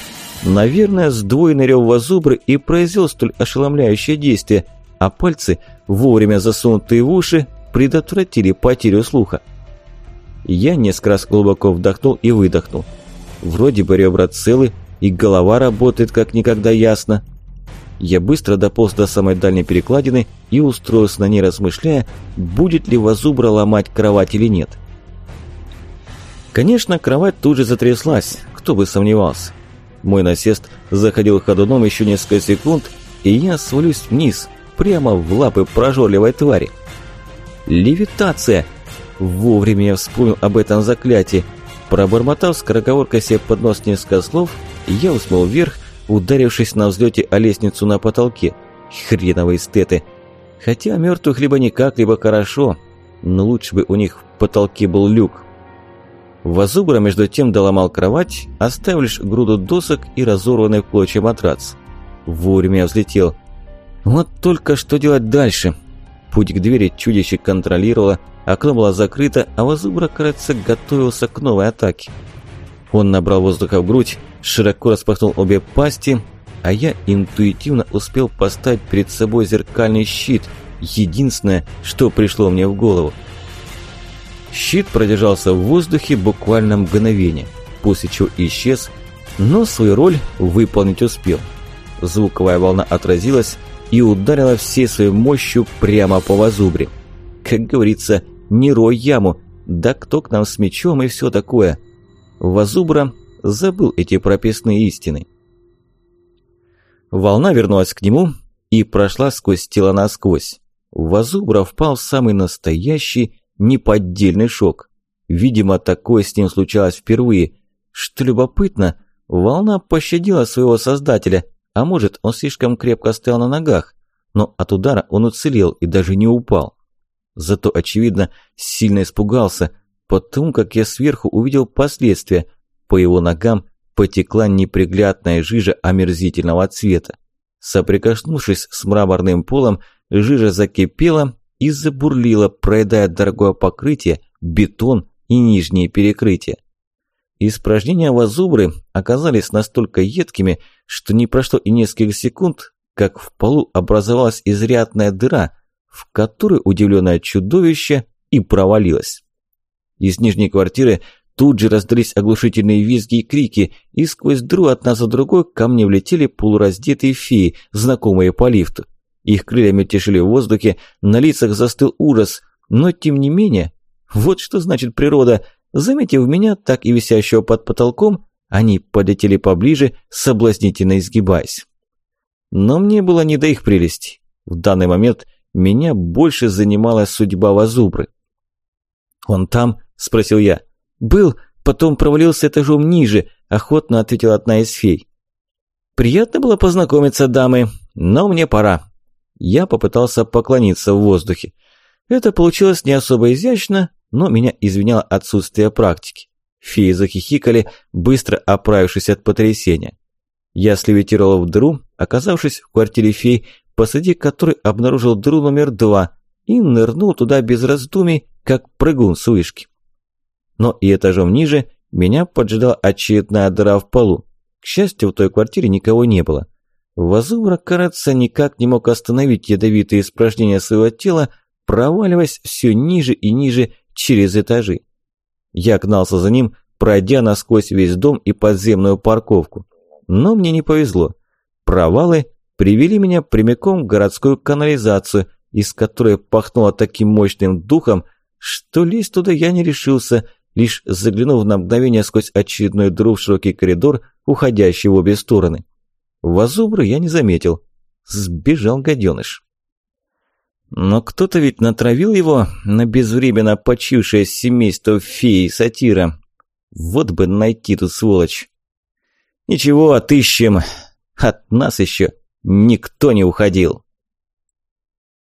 Наверное, сдвоенный рев вазубры и произвел столь ошеломляющее действие – а пальцы, вовремя засунутые в уши, предотвратили потерю слуха. Я несколько раз глубоко вдохнул и выдохнул. Вроде бы ребра целы, и голова работает как никогда ясно. Я быстро дополз до самой дальней перекладины и устроился на ней, размышляя, будет ли Вазубра ломать кровать или нет. Конечно, кровать тут же затряслась, кто бы сомневался. Мой насест заходил ходуном еще несколько секунд, и я свалюсь вниз, прямо в лапы прожорливой твари. Левитация! Вовремя я вспомнил об этом заклятии. Пробормотав скороговоркой себе под нос несколько слов, я усмыл вверх, ударившись на взлете о лестницу на потолке. Хреновые эстеты! Хотя мертвых либо никак, либо хорошо, но лучше бы у них в потолке был люк. Вазубра между тем доломал кровать, оставив лишь груду досок и разорванный в клочья матрац. Вовремя взлетел – вот только что делать дальше? Путь к двери чудище контролировало, окно было закрыто, а Вазубра, кажется, готовился к новой атаке. Он набрал воздуха в грудь, широко распахнул обе пасти а я интуитивно успел поставить перед собой зеркальный щит, единственное, что пришло мне в голову. Щит продержался в воздухе буквально мгновение, после чего исчез, но свою роль выполнить успел. Звуковая волна отразилась и ударила всей своей мощью прямо по Вазубре. Как говорится, не рой яму, да кто к нам с мечом и все такое. Вазубра забыл эти прописные истины. Волна вернулась к нему и прошла сквозь тело насквозь. Вазубра впал в самый настоящий, неподдельный шок. Видимо, такое с ним случалось впервые. Что любопытно, волна пощадила своего создателя, а может, он слишком крепко стоял на ногах, но от удара он уцелел и даже не упал. Зато, очевидно, сильно испугался, потому как я сверху увидел последствия. По его ногам потекла неприглядная жижа омерзительного цвета. Соприкоснувшись с мраморным полом, жижа закипела и забурлила, проедая дорогое покрытие, бетон и нижние перекрытия. Испражнения вазубры оказались настолько едкими, что не прошло и несколько секунд, как в полу образовалась изрядная дыра, в которую удивленное чудовище и провалилось. Из нижней квартиры Тут же раздались оглушительные визги и крики, и сквозь дру одна за другой ко мне влетели полураздетые феи, знакомые по лифту. Их крылья мельтешили в воздухе, на лицах застыл ужас, но тем не менее, вот что значит природа. Заметив меня, так и висящего под потолком, они подлетели поближе, соблазнительно изгибаясь. Но мне было не до их прелести. В данный момент меня больше занимала судьба Вазубры. «Он там?» – спросил я. «Был, потом провалился этажом ниже», – охотно ответила одна из фей. «Приятно было познакомиться, дамы, но мне пора». Я попытался поклониться в воздухе. Это получилось не особо изящно, но меня извиняло отсутствие практики. Феи захихикали, быстро оправившись от потрясения. Я слевитировал в дыру, оказавшись в квартире фей, посреди которой обнаружил дыру номер два и нырнул туда без раздумий, как прыгун с вышки но и этажом ниже меня поджидала очередная дыра в полу. К счастью, в той квартире никого не было. Вазура, кажется, никак не мог остановить ядовитые испражнения своего тела, проваливаясь все ниже и ниже через этажи. Я гнался за ним, пройдя насквозь весь дом и подземную парковку. Но мне не повезло. Провалы привели меня прямиком в городскую канализацию, из которой пахнуло таким мощным духом, что лезть туда я не решился, лишь заглянув на мгновение сквозь очередной дыру в широкий коридор, уходящий в обе стороны. Вазубры я не заметил. Сбежал гаденыш. Но кто-то ведь натравил его на безвременно почившее семейство феи сатира. Вот бы найти тут сволочь. Ничего, отыщем. От нас еще никто не уходил.